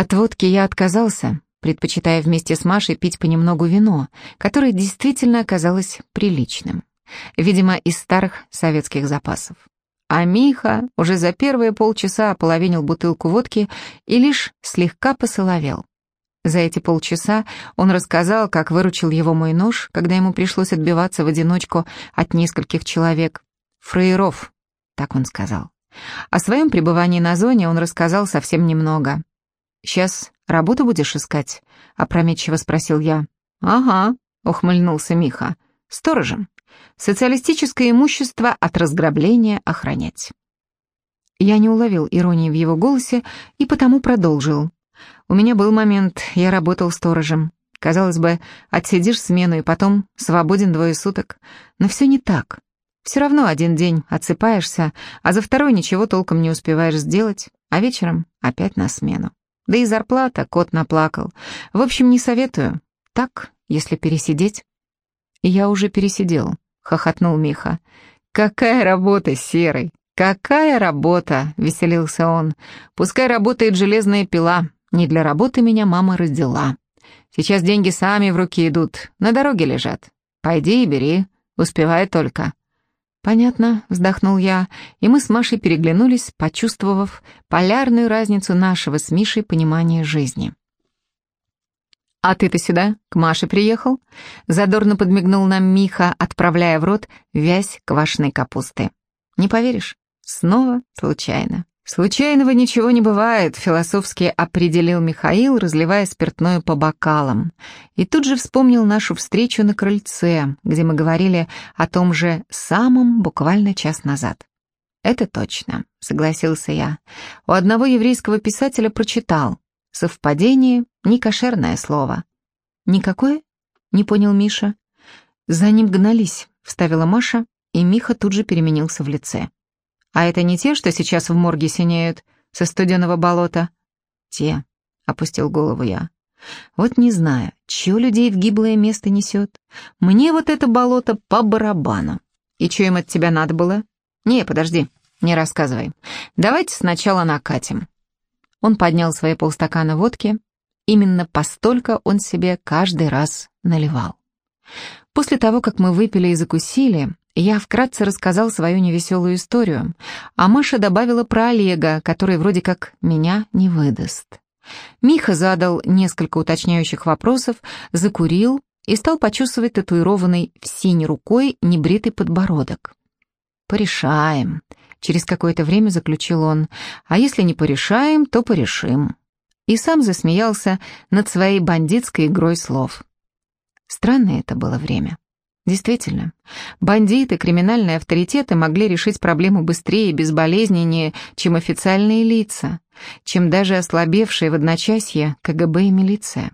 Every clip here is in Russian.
От водки я отказался, предпочитая вместе с Машей пить понемногу вино, которое действительно оказалось приличным. Видимо, из старых советских запасов. А Миха уже за первые полчаса ополовинил бутылку водки и лишь слегка посоловел. За эти полчаса он рассказал, как выручил его мой нож, когда ему пришлось отбиваться в одиночку от нескольких человек. «Фраеров», — так он сказал. О своем пребывании на зоне он рассказал совсем немного. «Сейчас работу будешь искать?» — опрометчиво спросил я. «Ага», — ухмыльнулся Миха. «Сторожем. Социалистическое имущество от разграбления охранять». Я не уловил иронии в его голосе и потому продолжил. У меня был момент, я работал сторожем. Казалось бы, отсидишь смену и потом свободен двое суток. Но все не так. Все равно один день отсыпаешься, а за второй ничего толком не успеваешь сделать, а вечером опять на смену. Да и зарплата, кот наплакал. В общем, не советую. Так, если пересидеть. Я уже пересидел, хохотнул Миха. Какая работа, Серый, какая работа, веселился он. Пускай работает железная пила, не для работы меня мама родила. Сейчас деньги сами в руки идут, на дороге лежат. Пойди и бери, успевай только. «Понятно», — вздохнул я, и мы с Машей переглянулись, почувствовав полярную разницу нашего с Мишей понимания жизни. «А ты-то сюда, к Маше приехал?» — задорно подмигнул нам Миха, отправляя в рот вязь квашеной капусты. «Не поверишь, снова случайно». «Случайного ничего не бывает», — философски определил Михаил, разливая спиртное по бокалам. И тут же вспомнил нашу встречу на крыльце, где мы говорили о том же самом буквально час назад. «Это точно», — согласился я. «У одного еврейского писателя прочитал. Совпадение — некошерное слово». «Никакое?» — не понял Миша. «За ним гнались», — вставила Маша, и Миха тут же переменился в лице. А это не те, что сейчас в морге синеют, со студеного болота? Те, опустил голову я. Вот не знаю, чё людей в гиблое место несет. Мне вот это болото по барабану. И чё им от тебя надо было? Не, подожди, не рассказывай. Давайте сначала накатим. Он поднял свои полстакана водки. Именно постолько он себе каждый раз наливал. После того, как мы выпили и закусили, я вкратце рассказал свою невеселую историю, а Маша добавила про Олега, который вроде как меня не выдаст. Миха задал несколько уточняющих вопросов, закурил и стал почувствовать татуированный в синей рукой небритый подбородок. «Порешаем», — через какое-то время заключил он, «а если не порешаем, то порешим». И сам засмеялся над своей бандитской игрой слов. Странное это было время. Действительно, бандиты, криминальные авторитеты могли решить проблему быстрее и безболезненнее, чем официальные лица, чем даже ослабевшие в одночасье КГБ и милиция.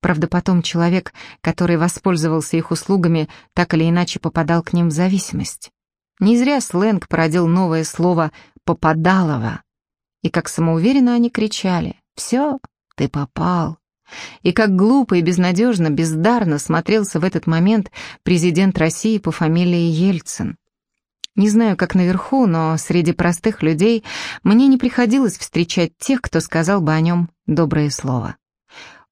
Правда, потом человек, который воспользовался их услугами, так или иначе попадал к ним в зависимость. Не зря сленг породил новое слово «попадалово». И как самоуверенно они кричали «Все, ты попал». И как глупо и безнадежно, бездарно смотрелся в этот момент президент России по фамилии Ельцин. Не знаю, как наверху, но среди простых людей мне не приходилось встречать тех, кто сказал бы о нем доброе слово.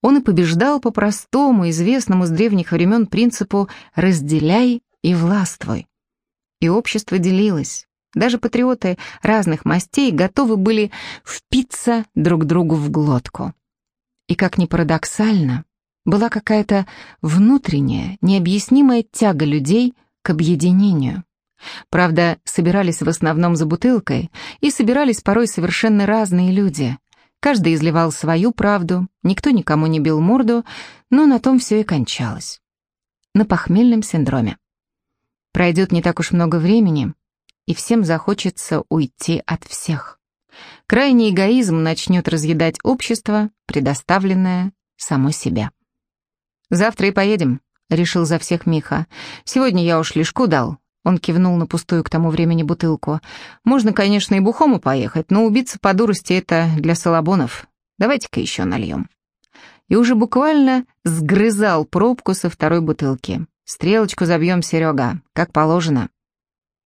Он и побеждал по простому, известному с древних времен принципу «разделяй и властвуй». И общество делилось. Даже патриоты разных мастей готовы были впиться друг другу в глотку. И, как ни парадоксально, была какая-то внутренняя, необъяснимая тяга людей к объединению. Правда, собирались в основном за бутылкой, и собирались порой совершенно разные люди. Каждый изливал свою правду, никто никому не бил морду, но на том все и кончалось. На похмельном синдроме. Пройдет не так уж много времени, и всем захочется уйти от всех. Крайний эгоизм начнет разъедать общество, предоставленное само себе. «Завтра и поедем», — решил за всех Миха. «Сегодня я уж лишку дал». Он кивнул на пустую к тому времени бутылку. «Можно, конечно, и бухому поехать, но убиться по дурости — это для салабонов. Давайте-ка еще нальем». И уже буквально сгрызал пробку со второй бутылки. «Стрелочку забьем, Серега, как положено».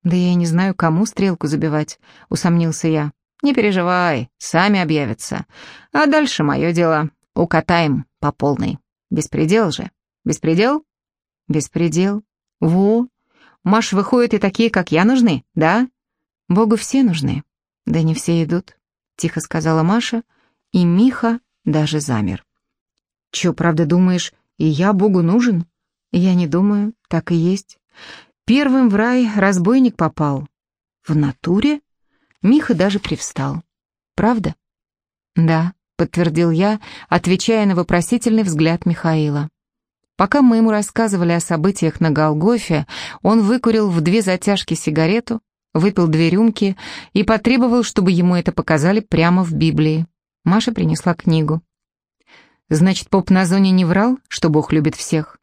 «Да я и не знаю, кому стрелку забивать», — усомнился я. Не переживай, сами объявятся. А дальше мое дело. Укатаем по полной. Беспредел же. Беспредел? Беспредел. Во. Маш, выходит, и такие, как я, нужны, да? Богу все нужны. Да не все идут, тихо сказала Маша, и Миха даже замер. Чё, правда думаешь, и я Богу нужен? Я не думаю, так и есть. Первым в рай разбойник попал. В натуре? Миха даже привстал. Правда? Да, подтвердил я, отвечая на вопросительный взгляд Михаила. Пока мы ему рассказывали о событиях на Голгофе, он выкурил в две затяжки сигарету, выпил две рюмки и потребовал, чтобы ему это показали прямо в Библии. Маша принесла книгу. «Значит, поп на зоне не врал, что Бог любит всех?»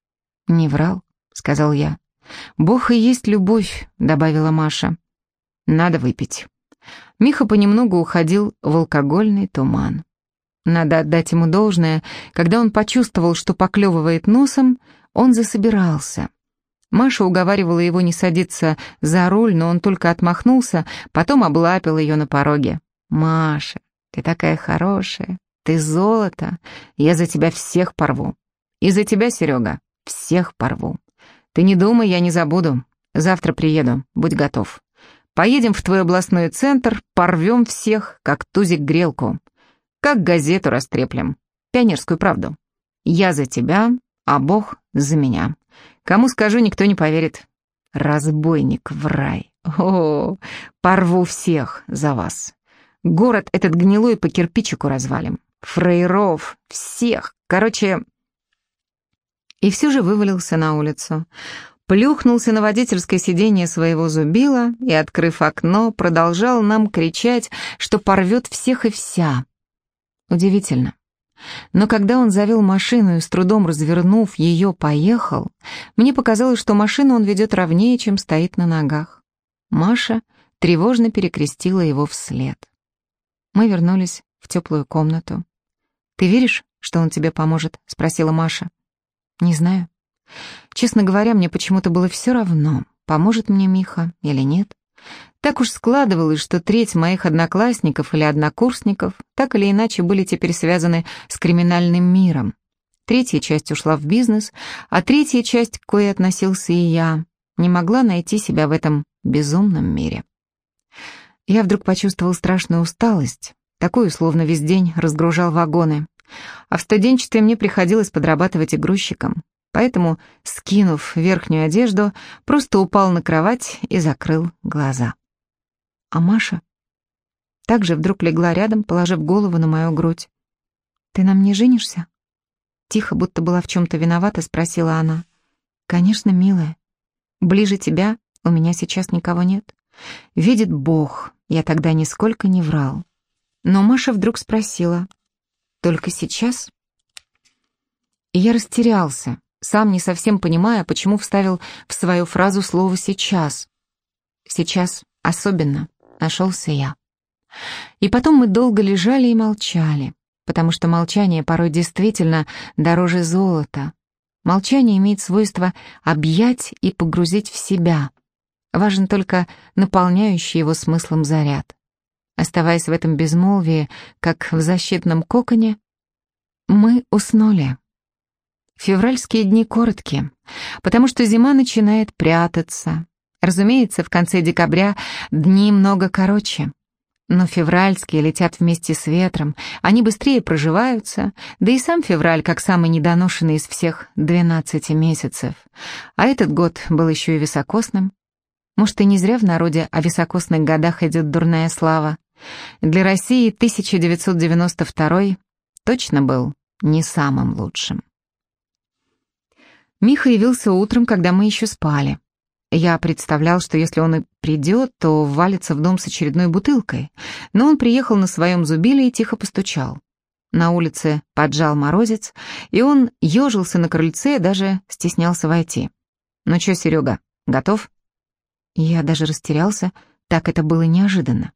«Не врал», — сказал я. «Бог и есть любовь», — добавила Маша. «Надо выпить». Миха понемногу уходил в алкогольный туман. Надо отдать ему должное, когда он почувствовал, что поклевывает носом, он засобирался. Маша уговаривала его не садиться за руль, но он только отмахнулся, потом облапил ее на пороге. «Маша, ты такая хорошая, ты золото, я за тебя всех порву. И за тебя, Серега, всех порву. Ты не думай, я не забуду. Завтра приеду, будь готов. Поедем в твой областной центр, порвем всех, как тузик грелку. Как газету растреплем. Пионерскую правду. Я за тебя, а Бог за меня. Кому скажу, никто не поверит. Разбойник в рай. О, порву всех за вас. Город этот гнилой по кирпичику развалим. Фрейров, всех. Короче, и все же вывалился на улицу. Плюхнулся на водительское сиденье своего зубила и, открыв окно, продолжал нам кричать, что порвет всех и вся. Удивительно. Но когда он завел машину и с трудом развернув ее, поехал, мне показалось, что машину он ведет ровнее, чем стоит на ногах. Маша тревожно перекрестила его вслед. Мы вернулись в теплую комнату. «Ты веришь, что он тебе поможет?» — спросила Маша. Не знаю. Честно говоря, мне почему-то было все равно, поможет мне Миха или нет. Так уж складывалось, что треть моих одноклассников или однокурсников так или иначе были теперь связаны с криминальным миром. Третья часть ушла в бизнес, а третья часть, к кое относился и я, не могла найти себя в этом безумном мире. Я вдруг почувствовал страшную усталость, такую, словно весь день разгружал вагоны. А в студенчестве мне приходилось подрабатывать и. Поэтому, скинув верхнюю одежду, просто упал на кровать и закрыл глаза. А Маша также вдруг легла рядом, положив голову на мою грудь. «Ты нам не женишься?» Тихо, будто была в чем-то виновата, спросила она. «Конечно, милая. Ближе тебя у меня сейчас никого нет. Видит Бог, я тогда нисколько не врал». Но Маша вдруг спросила, только сейчас? И я растерялся, сам не совсем понимая, почему вставил в свою фразу слово «сейчас». Сейчас особенно нашелся я. И потом мы долго лежали и молчали, потому что молчание порой действительно дороже золота. Молчание имеет свойство объять и погрузить в себя. Важен только наполняющий его смыслом заряд. Оставаясь в этом безмолвии, как в защитном коконе, мы уснули. Февральские дни короткие, потому что зима начинает прятаться. Разумеется, в конце декабря дни много короче. Но февральские летят вместе с ветром, они быстрее проживаются, да и сам февраль как самый недоношенный из всех 12 месяцев. А этот год был еще и високосным. Может, и не зря в народе о високосных годах идет дурная слава. Для России 1992 точно был не самым лучшим. Миха явился утром, когда мы еще спали. Я представлял, что если он и придет, то валится в дом с очередной бутылкой, но он приехал на своем зубиле и тихо постучал. На улице поджал морозец, и он ежился на крыльце и даже стеснялся войти. «Ну чё, Серега, готов?» Я даже растерялся, так это было неожиданно.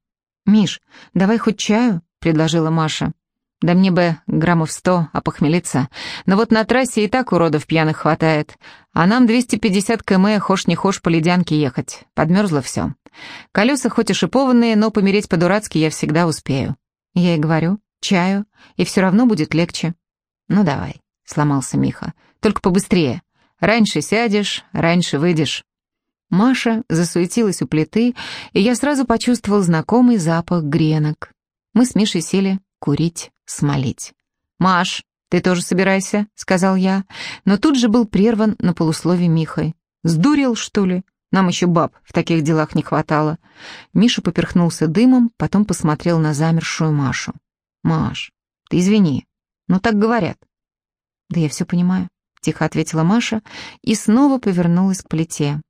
«Миш, давай хоть чаю?» — предложила Маша. Да мне бы граммов сто опохмелиться. Но вот на трассе и так уродов пьяных хватает. А нам 250 км, хошь не хошь, по ледянке ехать. Подмерзло все. Колеса хоть и шипованные, но помереть по-дурацки я всегда успею. Я и говорю, чаю, и все равно будет легче. Ну давай, сломался Миха. Только побыстрее. Раньше сядешь, раньше выйдешь. Маша засуетилась у плиты, и я сразу почувствовал знакомый запах гренок. Мы с Мишей сели курить, смолить. «Маш, ты тоже собирайся», — сказал я, но тут же был прерван на полуслове Михой. «Сдурел, что ли? Нам еще баб в таких делах не хватало». Миша поперхнулся дымом, потом посмотрел на замершую Машу. «Маш, ты извини, но так говорят». «Да я все понимаю», — тихо ответила Маша и снова повернулась к плите.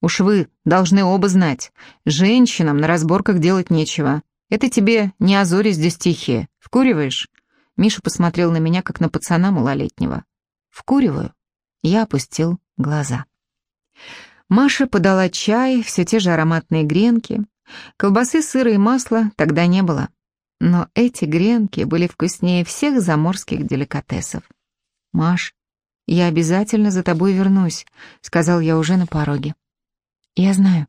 «Уж вы должны оба знать, женщинам на разборках делать нечего. Это тебе не азори здесь тихие. Вкуриваешь?» Миша посмотрел на меня, как на пацана малолетнего. «Вкуриваю». Я опустил глаза. Маша подала чай, все те же ароматные гренки. Колбасы, сыра и масла тогда не было. Но эти гренки были вкуснее всех заморских деликатесов. «Маш, я обязательно за тобой вернусь», — сказал я уже на пороге. «Я знаю».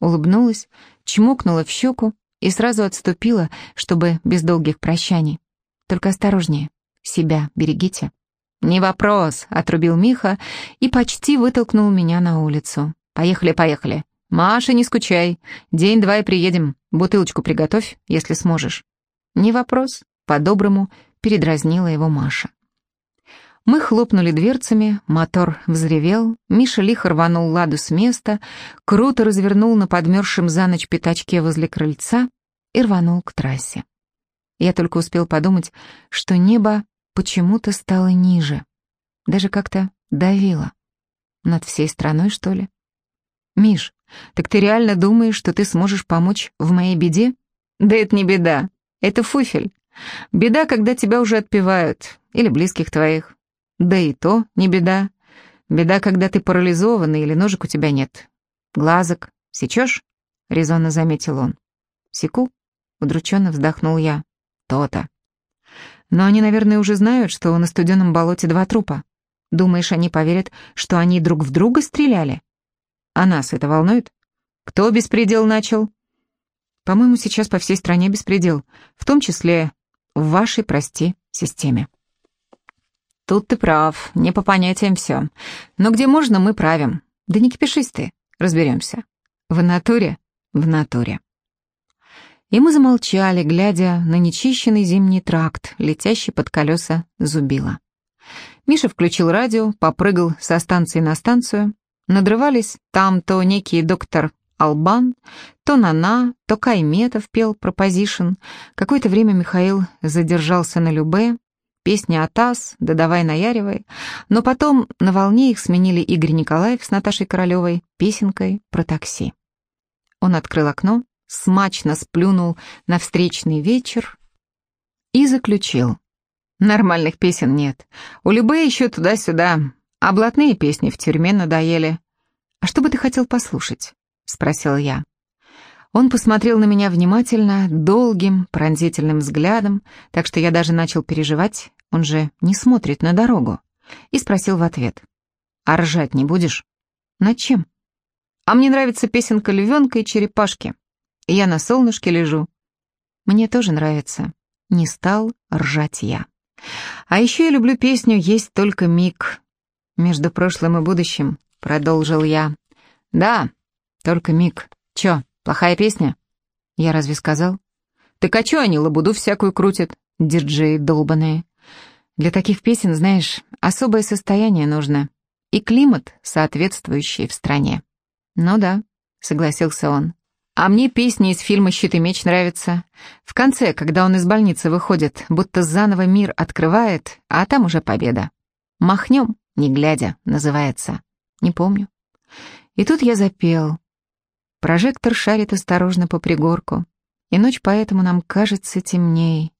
Улыбнулась, чмокнула в щеку и сразу отступила, чтобы без долгих прощаний. Только осторожнее, себя берегите. «Не вопрос», — отрубил Миха и почти вытолкнул меня на улицу. «Поехали, поехали. Маша, не скучай. День-два и приедем. Бутылочку приготовь, если сможешь». «Не вопрос», — по-доброму передразнила его Маша. Мы хлопнули дверцами, мотор взревел, Миша лихо рванул ладу с места, круто развернул на подмерзшем за ночь пятачке возле крыльца и рванул к трассе. Я только успел подумать, что небо почему-то стало ниже, даже как-то давило. Над всей страной, что ли? «Миш, так ты реально думаешь, что ты сможешь помочь в моей беде?» «Да это не беда, это фуфель. Беда, когда тебя уже отпевают, или близких твоих. Да и то не беда. Беда, когда ты парализованный или ножек у тебя нет. Глазок. Сечешь? Резонно заметил он. Секу? Удрученно вздохнул я. То-то. Но они, наверное, уже знают, что на студеном болоте два трупа. Думаешь, они поверят, что они друг в друга стреляли? А нас это волнует? Кто беспредел начал? По-моему, сейчас по всей стране беспредел, в том числе в вашей, прости, системе. Тут ты прав, не по понятиям все. Но где можно, мы правим. Да не кипишись ты, разберемся. В натуре? В натуре. И мы замолчали, глядя на нечищенный зимний тракт, летящий под колеса зубила. Миша включил радио, попрыгал со станции на станцию. Надрывались там то некий доктор Албан, то Нана, то Кайметов пел пропозишн. Какое-то время Михаил задержался на Любе, Песни «Атас», «Да давай наяривай», но потом на волне их сменили Игорь Николаев с Наташей Королевой песенкой про такси. Он открыл окно, смачно сплюнул на встречный вечер и заключил. Нормальных песен нет. У Любе еще туда-сюда, а блатные песни в тюрьме надоели. «А что бы ты хотел послушать?» — спросил я. Он посмотрел на меня внимательно, долгим, пронзительным взглядом, так что я даже начал переживать, он же не смотрит на дорогу, и спросил в ответ. «А ржать не будешь?» «Над чем?» «А мне нравится песенка львенка и черепашки. Я на солнышке лежу». «Мне тоже нравится». Не стал ржать я. «А еще я люблю песню «Есть только миг». Между прошлым и будущим, продолжил я. «Да, только миг. Чё?» Плохая песня? Я разве сказал? Так а чё они лабуду всякую крутят? Диджеи долбаные. Для таких песен, знаешь, особое состояние нужно. И климат, соответствующий в стране. Ну да, согласился он. А мне песни из фильма «Щит и меч» нравятся. В конце, когда он из больницы выходит, будто заново мир открывает, а там уже победа. «Махнем, не глядя» называется. Не помню. И тут я запел, Прожектор шарит осторожно по пригорку, и ночь поэтому нам кажется темней.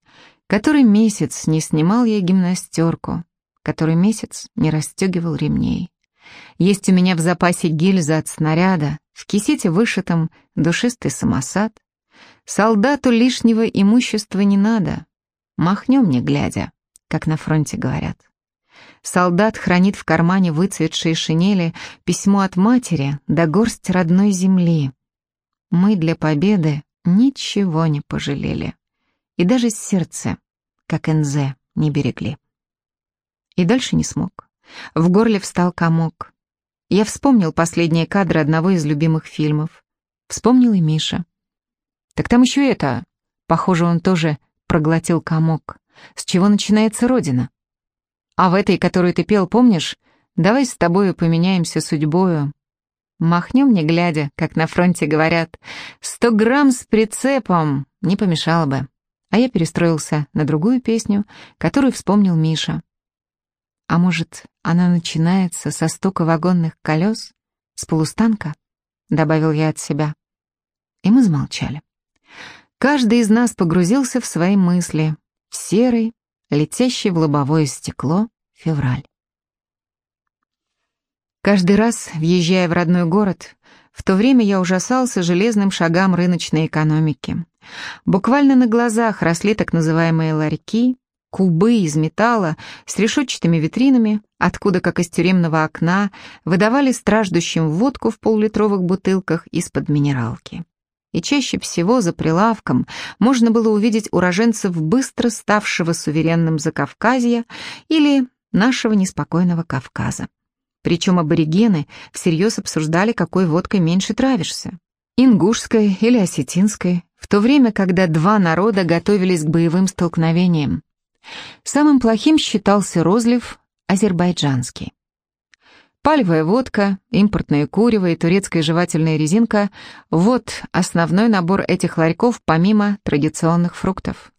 Который месяц не снимал я гимнастерку, который месяц не расстегивал ремней. Есть у меня в запасе гильза от снаряда, в кисете вышитом душистый самосад. Солдату лишнего имущества не надо. Махнем не глядя, как на фронте говорят. Солдат хранит в кармане выцветшие шинели письмо от матери да горсть родной земли. Мы для победы ничего не пожалели. И даже сердце, как НЗ, не берегли. И дальше не смог. В горле встал комок. Я вспомнил последние кадры одного из любимых фильмов. Вспомнил и Миша. Так там еще это. Похоже, он тоже проглотил комок. С чего начинается Родина? А в этой, которую ты пел, помнишь? Давай с тобою поменяемся судьбою. Махнем не глядя, как на фронте говорят. Сто грамм с прицепом не помешало бы. А я перестроился на другую песню, которую вспомнил Миша. А может, она начинается со стука вагонных колес, с полустанка? Добавил я от себя. И мы замолчали. Каждый из нас погрузился в свои мысли, в серый, летящий в лобовое стекло февраль. Каждый раз, въезжая в родной город, в то время я ужасался железным шагам рыночной экономики. Буквально на глазах росли так называемые ларьки, кубы из металла с решетчатыми витринами, откуда, как из тюремного окна, выдавали страждущим водку в поллитровых бутылках из-под минералки. И чаще всего за прилавком можно было увидеть уроженцев быстро ставшего суверенным Закавказья или нашего неспокойного Кавказа. Причем аборигены всерьез обсуждали, какой водкой меньше травишься. Ингушской или осетинской, в то время, когда два народа готовились к боевым столкновениям. Самым плохим считался розлив азербайджанский. Пальвая водка, импортное курево и турецкая жевательная резинка – вот основной набор этих ларьков помимо традиционных фруктов.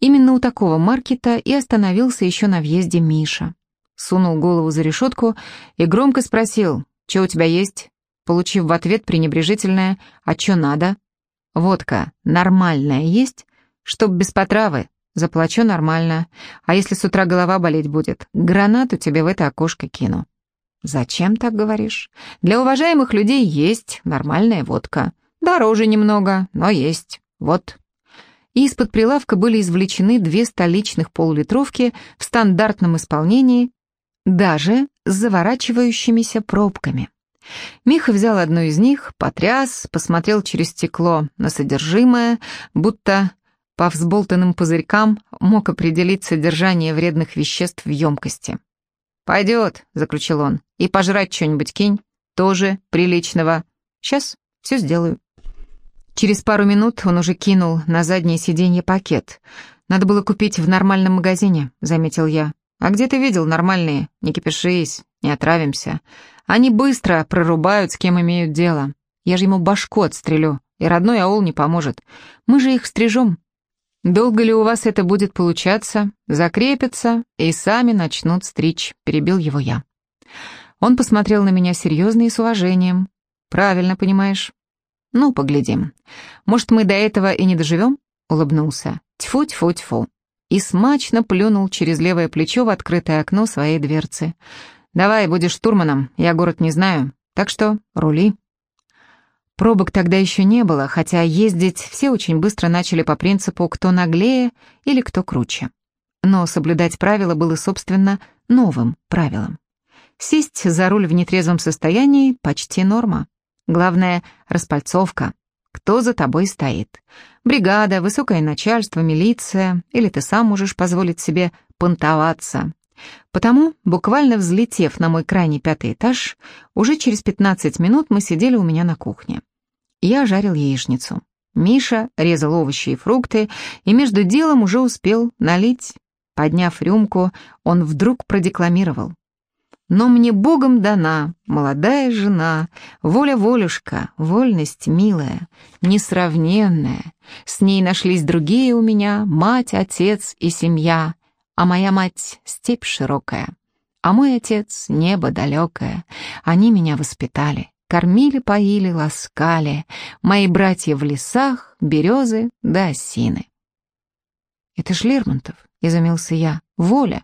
Именно у такого маркета и остановился еще на въезде Миша сунул голову за решетку и громко спросил, «Че у тебя есть?» Получив в ответ пренебрежительное «А че надо?» «Водка нормальная есть?» «Чтоб без потравы. Заплачу нормально. А если с утра голова болеть будет, гранату тебе в это окошко кину». «Зачем так говоришь?» «Для уважаемых людей есть нормальная водка. Дороже немного, но есть. Вот». Из-под прилавка были извлечены две столичных полулитровки в стандартном исполнении даже с заворачивающимися пробками. Миха взял одну из них, потряс, посмотрел через стекло на содержимое, будто по взболтанным пузырькам мог определить содержание вредных веществ в емкости. «Пойдет», — заключил он, — «и пожрать что-нибудь кинь, тоже приличного. Сейчас все сделаю». Через пару минут он уже кинул на заднее сиденье пакет. «Надо было купить в нормальном магазине», — заметил я. А где ты видел нормальные? Не кипишись, не отравимся. Они быстро прорубают, с кем имеют дело. Я же ему башку отстрелю, и родной аул не поможет. Мы же их стрижем. Долго ли у вас это будет получаться? Закрепятся и сами начнут стричь, перебил его я. Он посмотрел на меня серьезно и с уважением. Правильно понимаешь? Ну, поглядим. Может, мы до этого и не доживем? Улыбнулся. Тьфу-тьфу-тьфу и смачно плюнул через левое плечо в открытое окно своей дверцы. «Давай, будешь штурманом, я город не знаю, так что рули». Пробок тогда еще не было, хотя ездить все очень быстро начали по принципу «кто наглее» или «кто круче». Но соблюдать правила было, собственно, новым правилом. Сесть за руль в нетрезвом состоянии — почти норма. Главное — распальцовка, кто за тобой стоит. Бригада, высокое начальство, милиция, или ты сам можешь позволить себе понтоваться. Потому, буквально взлетев на мой крайний пятый этаж, уже через 15 минут мы сидели у меня на кухне. Я жарил яичницу. Миша резал овощи и фрукты, и между делом уже успел налить. Подняв рюмку, он вдруг продекламировал. Но мне Богом дана молодая жена, воля-волюшка, вольность милая, несравненная. С ней нашлись другие у меня, мать, отец и семья, а моя мать — степь широкая, а мой отец — небо далекое. Они меня воспитали, кормили, поили, ласкали, мои братья в лесах, березы да осины. «Это ж Лермонтов», — изумился я, — «воля».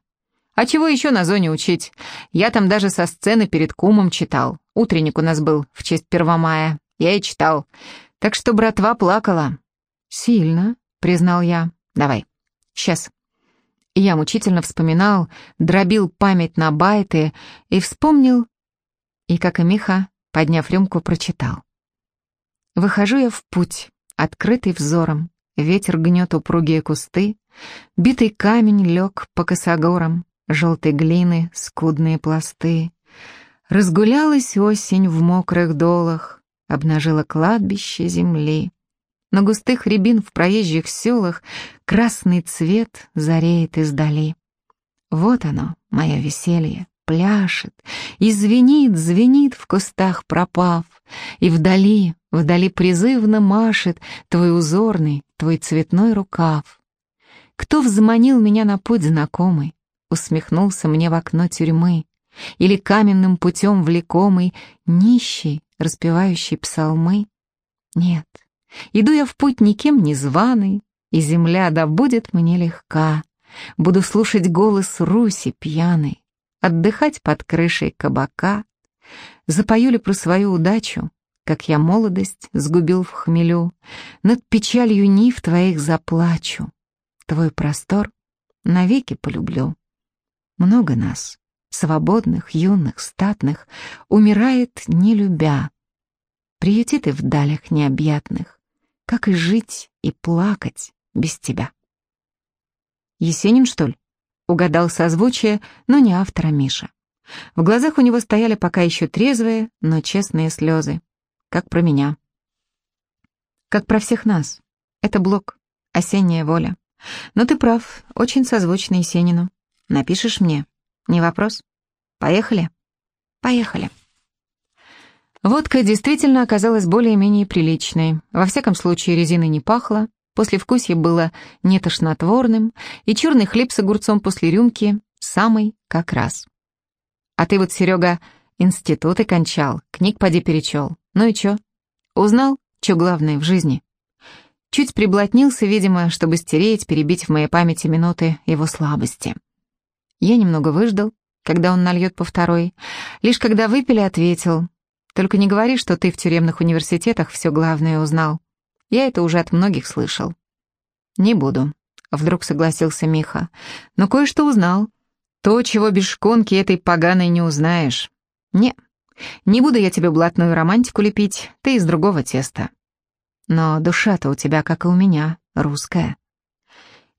А чего еще на зоне учить? Я там даже со сцены перед кумом читал. Утренник у нас был в честь Первомая. Я и читал. Так что братва плакала. Сильно, признал я. Давай. Сейчас. Я мучительно вспоминал, дробил память на байты и вспомнил, и, как и Миха, подняв рюмку, прочитал. Выхожу я в путь, открытый взором, ветер гнет упругие кусты, битый камень лег по косогорам, желтой глины скудные пласты. Разгулялась осень в мокрых долах, обнажила кладбище земли. На густых рябин в проезжих селах красный цвет зареет издали. Вот оно, мое веселье, пляшет, и звенит, звенит в кустах пропав, и вдали, вдали призывно машет твой узорный, твой цветной рукав. Кто взманил меня на путь знакомый, усмехнулся мне в окно тюрьмы, или каменным путем влекомый, нищий, распевающий псалмы? Нет, иду я в путь никем не званый, и земля да будет мне легка. Буду слушать голос Руси пьяной, отдыхать под крышей кабака. Запою ли про свою удачу, как я молодость сгубил в хмелю, над печалью нив твоих заплачу, твой простор навеки полюблю. Много нас, свободных, юных, статных, умирает, не любя. Приюти ты в далях необъятных, как и жить и плакать без тебя. Есенин, что ли? Угадал созвучие, но не автора Миша. В глазах у него стояли пока еще трезвые, но честные слезы. Как про меня. Как про всех нас. Это блок, осенняя воля. Но ты прав, очень созвучно Есенину. Напишешь мне? Не вопрос? Поехали? Поехали. Водка действительно оказалась более-менее приличной. Во всяком случае, резины не пахло, послевкусие было не тошнотворным, и черный хлеб с огурцом после рюмки самый как раз. А ты вот, Серега, институты кончал, книг поди перечел. Ну и чё? Узнал, чё главное в жизни? Чуть приблотнился, видимо, чтобы стереть, перебить в моей памяти минуты его слабости. Я немного выждал, когда он нальет по второй. Лишь когда выпили, ответил. «Только не говори, что ты в тюремных университетах все главное узнал. Я это уже от многих слышал». «Не буду», — вдруг согласился Миха. «Но кое-что узнал. То, чего без шконки этой поганой не узнаешь. Не, не буду я тебе блатную романтику лепить, ты из другого теста. Но душа-то у тебя, как и у меня, русская».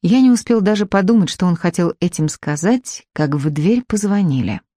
Я не успел даже подумать, что он хотел этим сказать, как в дверь позвонили.